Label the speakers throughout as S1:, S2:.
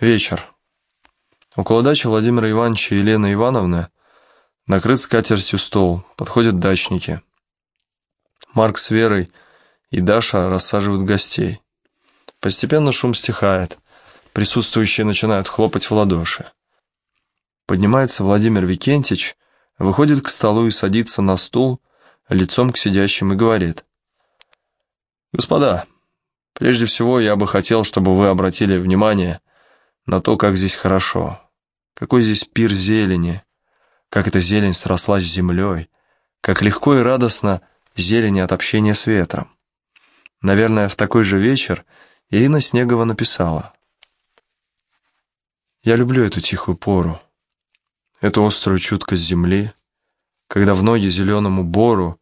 S1: Вечер. Около дачи Владимира Ивановича и Елены Ивановны накрыт скатертью стол, подходят дачники. Марк с Верой и Даша рассаживают гостей. Постепенно шум стихает, присутствующие начинают хлопать в ладоши. Поднимается Владимир Викентич, выходит к столу и садится на стул, лицом к сидящим и говорит. «Господа, прежде всего я бы хотел, чтобы вы обратили внимание на то, как здесь хорошо, какой здесь пир зелени, как эта зелень срослась с землей, как легко и радостно зелени от общения с ветром. Наверное, в такой же вечер Ирина Снегова написала. «Я люблю эту тихую пору, эту острую чуткость земли, когда в ноги зеленому бору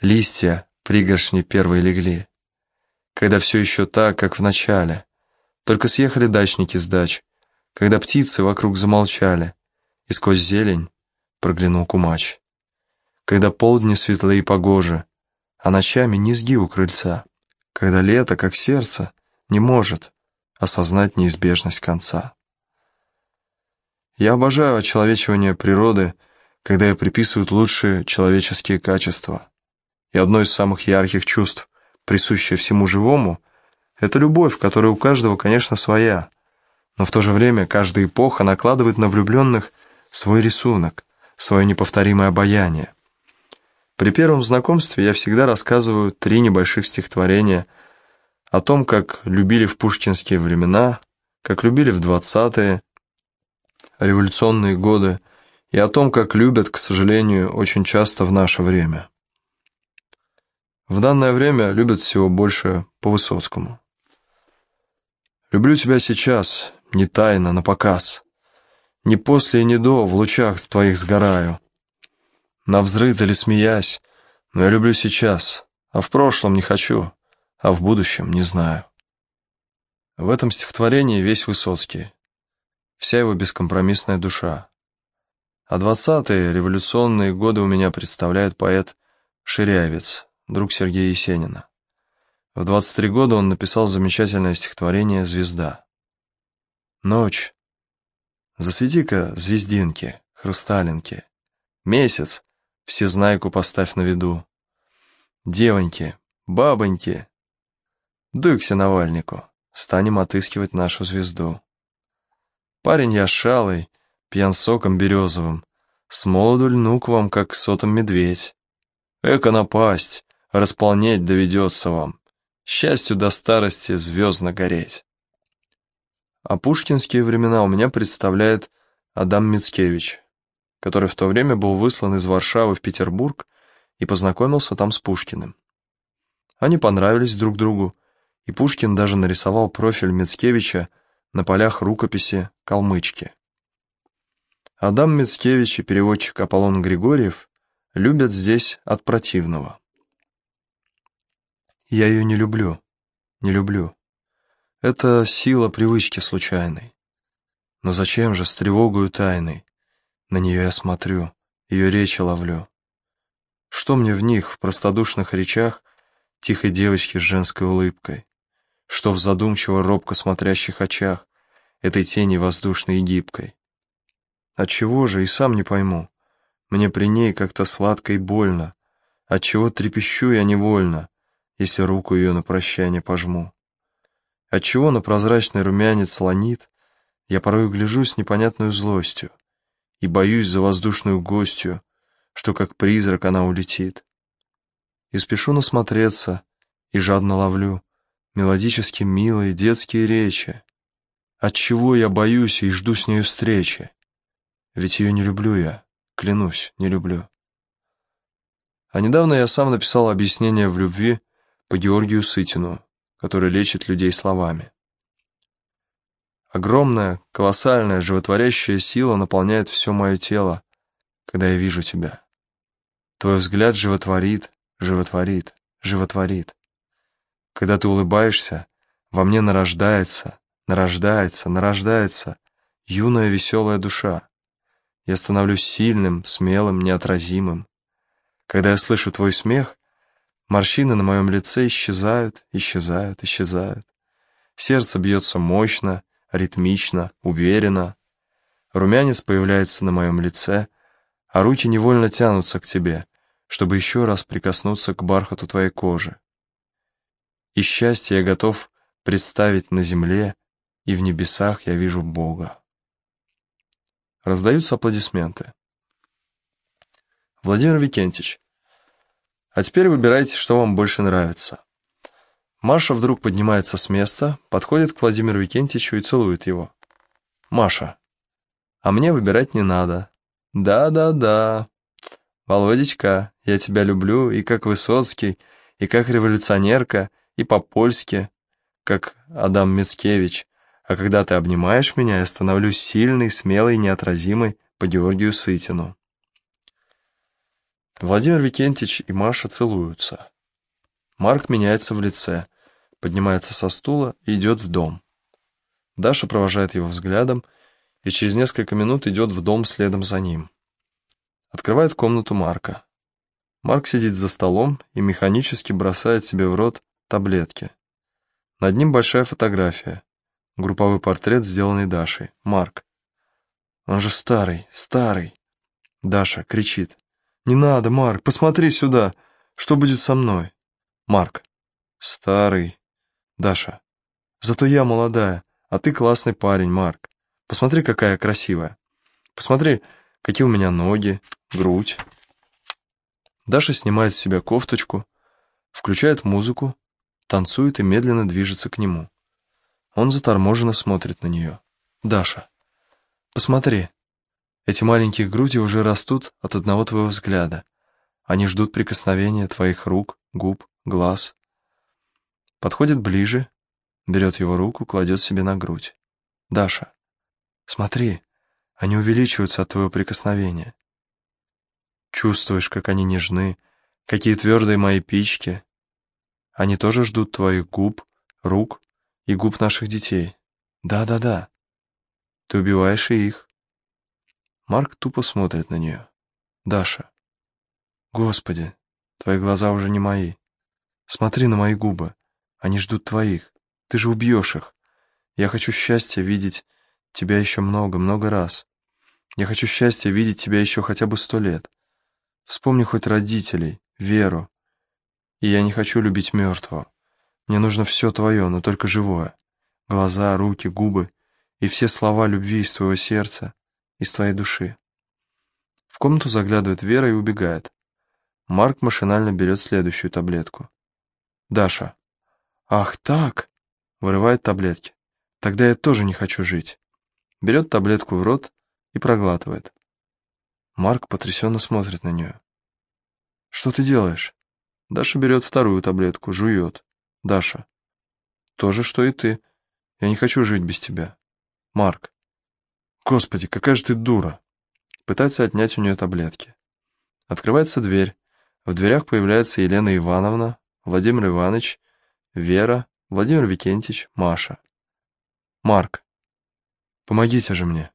S1: листья пригоршни первые легли, когда все еще так, как в начале, только съехали дачники с дач, когда птицы вокруг замолчали, и сквозь зелень проглянул кумач, когда полдни светлые и погожи, а ночами низги у крыльца, когда лето, как сердце, не может осознать неизбежность конца. Я обожаю очеловечивание природы, когда ей приписывают лучшие человеческие качества. И одно из самых ярких чувств, присущее всему живому, это любовь, которая у каждого, конечно, своя. Но в то же время каждая эпоха накладывает на влюбленных свой рисунок, свое неповторимое обаяние. При первом знакомстве я всегда рассказываю три небольших стихотворения о том, как любили в пушкинские времена, как любили в двадцатые, революционные годы и о том, как любят, к сожалению, очень часто в наше время. В данное время любят всего больше по Высоцкому. «Люблю тебя сейчас, не тайно, на показ. Не после и не до, в лучах твоих сгораю. На взрыв или смеясь, но я люблю сейчас, а в прошлом не хочу, а в будущем не знаю». В этом стихотворении весь Высоцкий вся его бескомпромиссная душа. А двадцатые революционные годы у меня представляет поэт Ширявец, друг Сергея Есенина. В 23 года он написал замечательное стихотворение «Звезда». Ночь. Засвети-ка звездинки, хрусталинки. Месяц, всезнайку поставь на виду. Девоньки, бабоньки, дуй к сеновальнику, станем отыскивать нашу звезду. Парень я шалый, пьян соком березовым, С молоду льну к вам, как сотом медведь. Эко напасть, располнеть доведется вам, Счастью до старости звездно гореть. А пушкинские времена у меня представляет Адам Мицкевич, который в то время был выслан из Варшавы в Петербург и познакомился там с Пушкиным. Они понравились друг другу, и Пушкин даже нарисовал профиль Мицкевича на полях рукописи «Калмычки». Адам Мицкевич и переводчик Аполлон Григорьев любят здесь от противного. Я ее не люблю, не люблю. Это сила привычки случайной. Но зачем же с тревогою тайной? На нее я смотрю, ее речи ловлю. Что мне в них, в простодушных речах, тихой девочки с женской улыбкой? что в задумчиво робко смотрящих очах, этой тени воздушной и гибкой. Отчего же, и сам не пойму, мне при ней как-то сладко и больно, отчего трепещу я невольно, если руку ее на прощание пожму. Отчего на прозрачный румянец слонит, я порой гляжу с непонятной злостью и боюсь за воздушную гостью, что как призрак она улетит. И спешу насмотреться, и жадно ловлю, мелодически милые детские речи. Отчего я боюсь и жду с нею встречи? Ведь ее не люблю я, клянусь, не люблю. А недавно я сам написал объяснение в любви по Георгию Сытину, который лечит людей словами. Огромная, колоссальная, животворящая сила наполняет все мое тело, когда я вижу тебя. Твой взгляд животворит, животворит, животворит. Когда ты улыбаешься, во мне нарождается, нарождается, нарождается юная веселая душа. Я становлюсь сильным, смелым, неотразимым. Когда я слышу твой смех, морщины на моем лице исчезают, исчезают, исчезают. Сердце бьется мощно, ритмично, уверенно. Румянец появляется на моем лице, а руки невольно тянутся к тебе, чтобы еще раз прикоснуться к бархату твоей кожи. И счастье я готов представить на земле, и в небесах я вижу Бога. Раздаются аплодисменты. Владимир Викентьевич, а теперь выбирайте, что вам больше нравится. Маша вдруг поднимается с места, подходит к Владимиру Викентьевичу и целует его. Маша, а мне выбирать не надо. Да-да-да. Володечка, я тебя люблю и как Высоцкий, и как революционерка, и по-польски, как Адам Мицкевич. А когда ты обнимаешь меня, я становлюсь сильной, смелой, неотразимой по Георгию Сытину. Владимир Викентьевич и Маша целуются. Марк меняется в лице, поднимается со стула и идет в дом. Даша провожает его взглядом и через несколько минут идет в дом следом за ним. Открывает комнату Марка. Марк сидит за столом и механически бросает себе в рот таблетки. Над ним большая фотография. Групповой портрет, сделанный Дашей. Марк. Он же старый, старый. Даша кричит. «Не надо, Марк, посмотри сюда. Что будет со мной?» Марк. «Старый». Даша. «Зато я молодая, а ты классный парень, Марк. Посмотри, какая красивая. Посмотри, какие у меня ноги, грудь». Даша снимает с себя кофточку, включает музыку, танцует и медленно движется к нему. Он заторможенно смотрит на нее. «Даша, посмотри, эти маленькие груди уже растут от одного твоего взгляда. Они ждут прикосновения твоих рук, губ, глаз. Подходит ближе, берет его руку, кладет себе на грудь. Даша, смотри, они увеличиваются от твоего прикосновения. Чувствуешь, как они нежны, какие твердые мои пички. Они тоже ждут твоих губ, рук и губ наших детей. Да-да-да. Ты убиваешь и их. Марк тупо смотрит на нее. Даша. Господи, твои глаза уже не мои. Смотри на мои губы. Они ждут твоих. Ты же убьешь их. Я хочу счастья видеть тебя еще много-много раз. Я хочу счастья видеть тебя еще хотя бы сто лет. Вспомни хоть родителей, Веру. И я не хочу любить мертвого. Мне нужно все твое, но только живое. Глаза, руки, губы и все слова любви из твоего сердца, из твоей души. В комнату заглядывает Вера и убегает. Марк машинально берет следующую таблетку. Даша. «Ах так!» Вырывает таблетки. «Тогда я тоже не хочу жить». Берет таблетку в рот и проглатывает. Марк потрясенно смотрит на нее. «Что ты делаешь?» Даша берет вторую таблетку, жует. «Даша». «То же, что и ты. Я не хочу жить без тебя». «Марк». Господи, какая же ты дура. Пытается отнять у нее таблетки. Открывается дверь. В дверях появляется Елена Ивановна, Владимир Иванович, Вера, Владимир Викентьевич, Маша. Марк, помогите же мне.